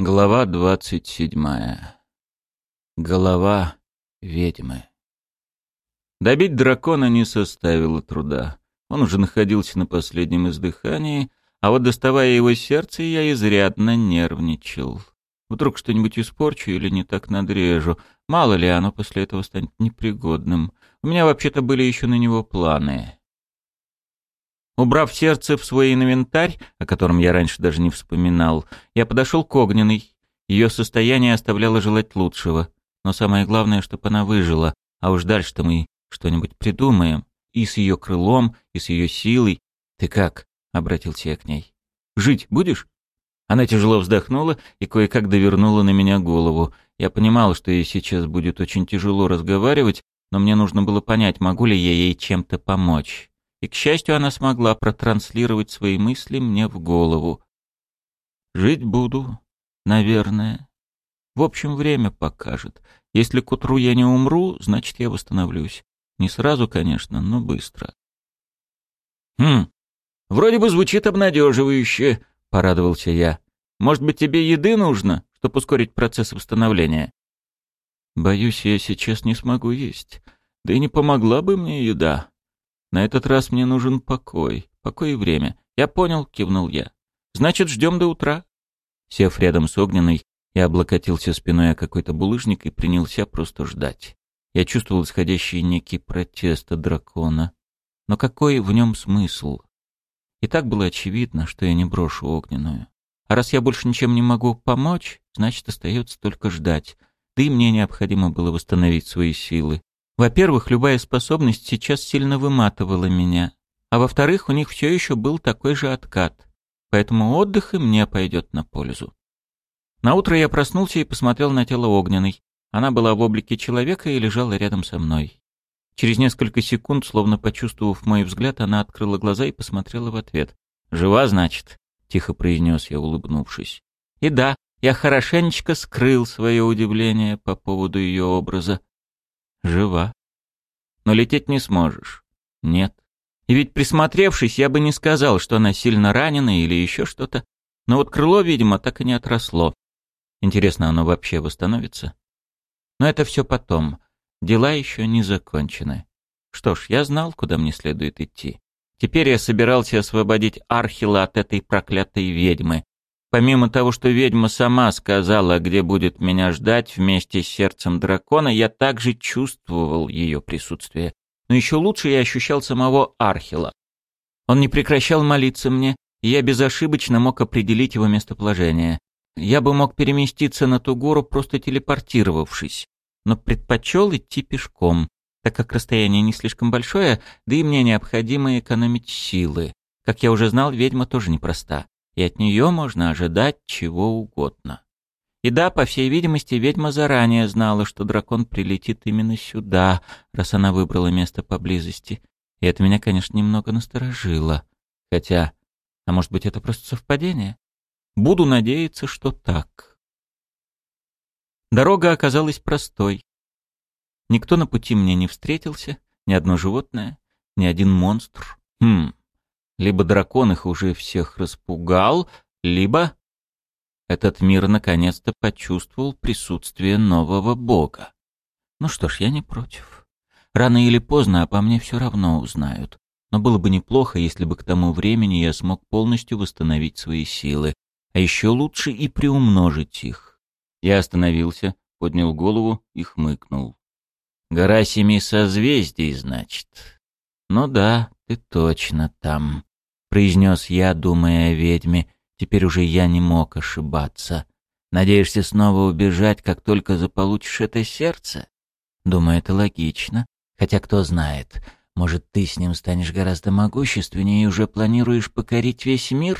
Глава двадцать седьмая. Голова ведьмы. Добить дракона не составило труда. Он уже находился на последнем издыхании, а вот доставая его сердце, я изрядно нервничал. Вдруг что-нибудь испорчу или не так надрежу. Мало ли, оно после этого станет непригодным. У меня вообще-то были еще на него планы. Убрав сердце в свой инвентарь, о котором я раньше даже не вспоминал, я подошел к огненной. Ее состояние оставляло желать лучшего. Но самое главное, чтобы она выжила. А уж дальше-то мы что-нибудь придумаем. И с ее крылом, и с ее силой. «Ты как?» — обратился я к ней. «Жить будешь?» Она тяжело вздохнула и кое-как довернула на меня голову. Я понимал, что ей сейчас будет очень тяжело разговаривать, но мне нужно было понять, могу ли я ей чем-то помочь. И, к счастью, она смогла протранслировать свои мысли мне в голову. «Жить буду, наверное. В общем, время покажет. Если к утру я не умру, значит, я восстановлюсь. Не сразу, конечно, но быстро». «Хм, вроде бы звучит обнадеживающе», — порадовался я. «Может быть, тебе еды нужно, чтобы ускорить процесс восстановления?» «Боюсь, я сейчас не смогу есть. Да и не помогла бы мне еда. На этот раз мне нужен покой. Покой и время. Я понял, кивнул я. Значит, ждем до утра. Сев рядом с огненной, я облокотился спиной о какой-то булыжник и принялся просто ждать. Я чувствовал исходящий некий протест от дракона. Но какой в нем смысл? И так было очевидно, что я не брошу огненную. А раз я больше ничем не могу помочь, значит, остается только ждать. Да и мне необходимо было восстановить свои силы. Во-первых, любая способность сейчас сильно выматывала меня, а во-вторых, у них все еще был такой же откат, поэтому отдых и мне пойдет на пользу. На утро я проснулся и посмотрел на тело огненной. Она была в облике человека и лежала рядом со мной. Через несколько секунд, словно почувствовав мой взгляд, она открыла глаза и посмотрела в ответ. «Жива, значит?» — тихо произнес я, улыбнувшись. И да, я хорошенечко скрыл свое удивление по поводу ее образа. Жива. Но лететь не сможешь. Нет. И ведь присмотревшись, я бы не сказал, что она сильно ранена или еще что-то. Но вот крыло, видимо, так и не отросло. Интересно, оно вообще восстановится? Но это все потом. Дела еще не закончены. Что ж, я знал, куда мне следует идти. Теперь я собирался освободить Архила от этой проклятой ведьмы, Помимо того, что ведьма сама сказала, где будет меня ждать вместе с сердцем дракона, я также чувствовал ее присутствие. Но еще лучше я ощущал самого Архила. Он не прекращал молиться мне, и я безошибочно мог определить его местоположение. Я бы мог переместиться на ту гору, просто телепортировавшись, но предпочел идти пешком, так как расстояние не слишком большое, да и мне необходимо экономить силы. Как я уже знал, ведьма тоже непроста и от нее можно ожидать чего угодно. И да, по всей видимости, ведьма заранее знала, что дракон прилетит именно сюда, раз она выбрала место поблизости. И это меня, конечно, немного насторожило. Хотя, а может быть, это просто совпадение? Буду надеяться, что так. Дорога оказалась простой. Никто на пути мне не встретился, ни одно животное, ни один монстр. Хм, либо дракон их уже всех распугал, либо этот мир наконец-то почувствовал присутствие нового бога. Ну что ж, я не против. Рано или поздно обо мне все равно узнают. Но было бы неплохо, если бы к тому времени я смог полностью восстановить свои силы. А еще лучше и приумножить их. Я остановился, поднял голову и хмыкнул. «Гора семи созвездий, значит?» «Ну да, ты точно там». — произнес я, думая о ведьме. Теперь уже я не мог ошибаться. «Надеешься снова убежать, как только заполучишь это сердце?» Думаю, это логично. Хотя кто знает, может, ты с ним станешь гораздо могущественнее и уже планируешь покорить весь мир?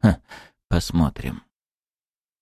Ха, посмотрим.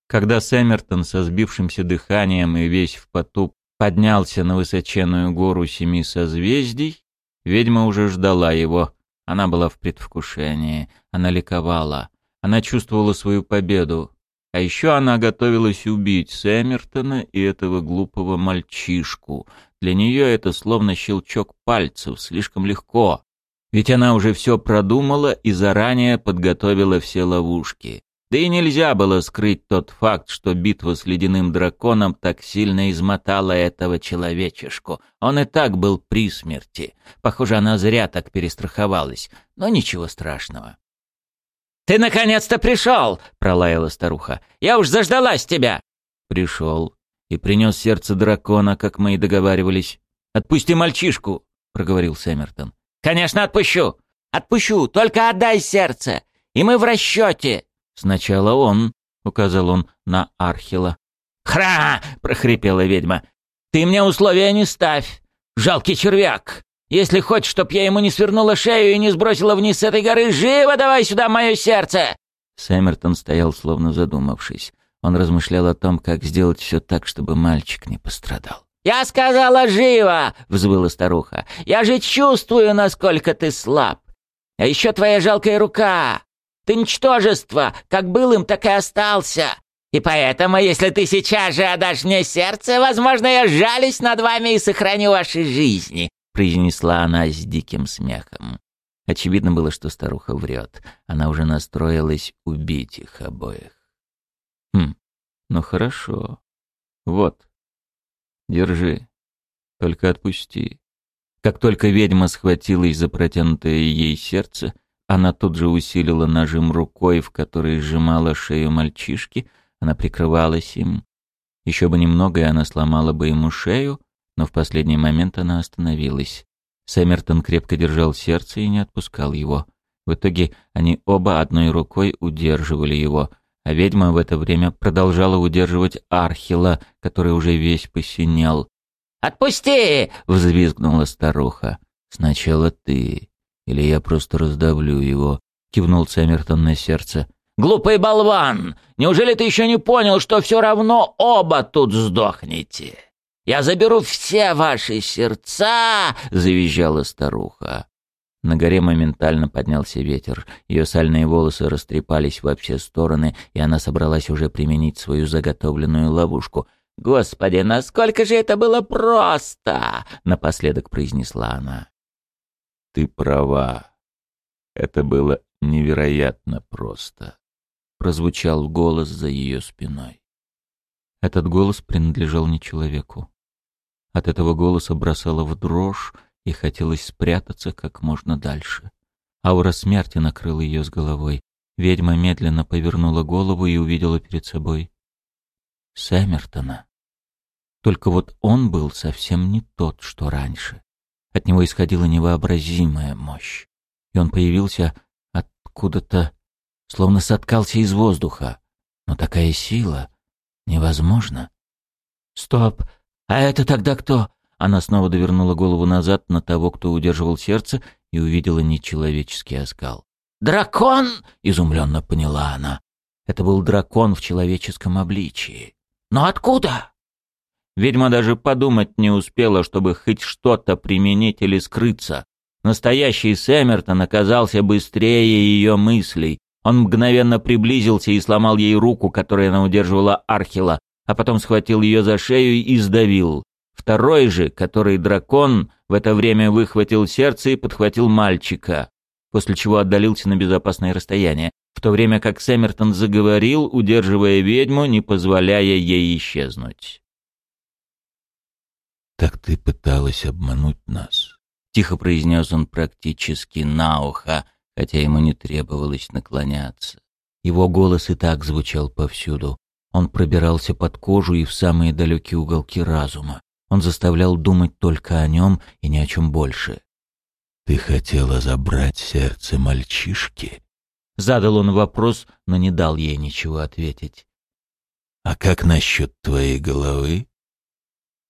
Когда Сэммертон со сбившимся дыханием и весь в поту поднялся на высоченную гору семи созвездий, ведьма уже ждала его, она была в предвкушении, она ликовала, она чувствовала свою победу. А еще она готовилась убить Сэммертона и этого глупого мальчишку. Для нее это словно щелчок пальцев, слишком легко. Ведь она уже все продумала и заранее подготовила все ловушки. Да и нельзя было скрыть тот факт, что битва с ледяным драконом так сильно измотала этого человечешку. Он и так был при смерти. Похоже, она зря так перестраховалась. Но ничего страшного. «Ты наконец-то пришел!» — пролаяла старуха. «Я уж заждалась тебя!» «Пришел и принес сердце дракона, как мы и договаривались. Отпусти мальчишку!» — проговорил Сэмертон. «Конечно отпущу! Отпущу, только отдай сердце, и мы в расчете!» «Сначала он», — указал он на Архила. «Хра!» — прохрипела ведьма. «Ты мне условия не ставь, жалкий червяк! Если хочешь, чтоб я ему не свернула шею и не сбросила вниз с этой горы, живо давай сюда мое сердце!» Сэмертон стоял, словно задумавшись. Он размышлял о том, как сделать все так, чтобы мальчик не пострадал. «Я сказала живо!» — взвыла старуха. «Я же чувствую, насколько ты слаб. А еще твоя жалкая рука. Ты ничтожество, как был им, так и остался. И поэтому, если ты сейчас же отдашь мне сердце, возможно, я жалюсь над вами и сохраню ваши жизни», — произнесла она с диким смехом. Очевидно было, что старуха врет. Она уже настроилась убить их обоих. «Хм, ну хорошо. Вот. Держи. Только отпусти». Как только ведьма схватилась за протянутое ей сердце, она тут же усилила нажим рукой, в которой сжимала шею мальчишки, она прикрывалась им. Еще бы немного, и она сломала бы ему шею, но в последний момент она остановилась. Сэмертон крепко держал сердце и не отпускал его. В итоге они оба одной рукой удерживали его, а ведьма в это время продолжала удерживать Архила, который уже весь посинел. «Отпусти!» — взвизгнула старуха. «Сначала ты», или я просто раздавлю его», — кивнул Сэмертон на сердце. «Глупый болван! Неужели ты еще не понял, что все равно оба тут сдохнете? Я заберу все ваши сердца!» — завизжала старуха. На горе моментально поднялся ветер. Ее сальные волосы растрепались во все стороны, и она собралась уже применить свою заготовленную ловушку. «Господи, насколько же это было просто!» — напоследок произнесла она. Ты права. Это было невероятно просто. Прозвучал голос за ее спиной. Этот голос принадлежал не человеку. От этого голоса бросало в дрожь, и хотелось спрятаться как можно дальше. Аура смерти накрыла ее с головой. Ведьма медленно повернула голову и увидела перед собой Сэмертона. Только вот он был совсем не тот, что раньше. От него исходила невообразимая мощь. И он появился откуда-то, словно соткался из воздуха. Но такая сила невозможна. «Стоп! А это тогда кто?» Она снова довернула голову назад на того, кто удерживал сердце, и увидела нечеловеческий оскал. «Дракон!» — изумленно поняла она. Это был дракон в человеческом обличии. «Но откуда?» Ведьма даже подумать не успела, чтобы хоть что-то применить или скрыться. Настоящий Сэмертон оказался быстрее ее мыслей. Он мгновенно приблизился и сломал ей руку, которой она удерживала Архила, а потом схватил ее за шею и сдавил. Второй же, который дракон, в это время выхватил сердце и подхватил мальчика, после чего отдалился на безопасное расстояние, в то время как Сэмертон заговорил, удерживая ведьму, не позволяя ей исчезнуть. «Так ты пыталась обмануть нас», — тихо произнес он практически на ухо, хотя ему не требовалось наклоняться. Его голос и так звучал повсюду. Он пробирался под кожу и в самые далекие уголки разума. Он заставлял думать только о нем и ни о чем больше. «Ты хотела забрать сердце мальчишки?» Задал он вопрос, но не дал ей ничего ответить. «А как насчет твоей головы?»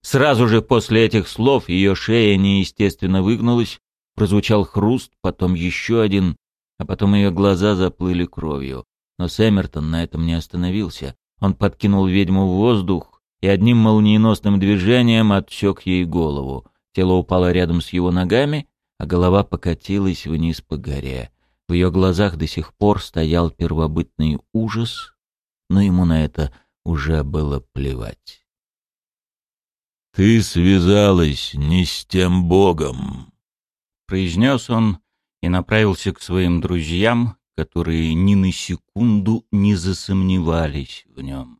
Сразу же после этих слов ее шея неестественно выгнулась, прозвучал хруст, потом еще один, а потом ее глаза заплыли кровью. Но Сэмертон на этом не остановился. Он подкинул ведьму в воздух и одним молниеносным движением отсек ей голову. Тело упало рядом с его ногами, а голова покатилась вниз по горе. В ее глазах до сих пор стоял первобытный ужас, но ему на это уже было плевать. «Ты связалась не с тем богом», — произнес он и направился к своим друзьям, которые ни на секунду не засомневались в нем.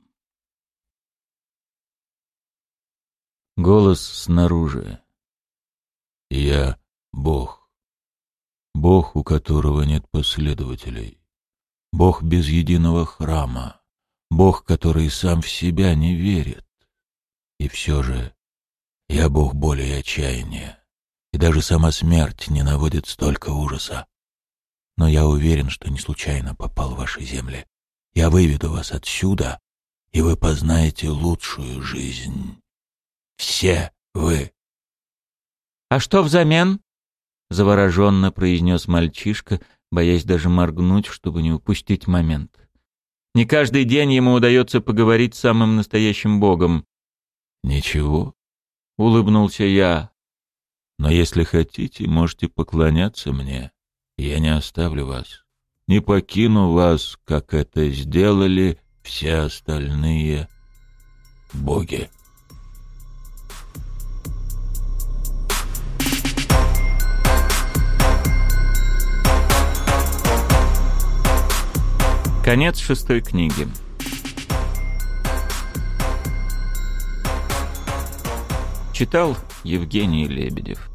Голос снаружи. «Я Бог. Бог, у которого нет последователей. Бог без единого храма. Бог, который сам в себя не верит. И все же я Бог боли и отчаяния. И даже сама смерть не наводит столько ужаса. Но я уверен, что не случайно попал в ваши земли. Я выведу вас отсюда, и вы познаете лучшую жизнь. Все вы. «А что взамен?» — завороженно произнес мальчишка, боясь даже моргнуть, чтобы не упустить момент. Не каждый день ему удается поговорить с самым настоящим богом. «Ничего», — улыбнулся я. «Но если хотите, можете поклоняться мне. Я не оставлю вас. Не покину вас, как это сделали все остальные боги». Конец шестой книги. Читал Евгений Лебедев.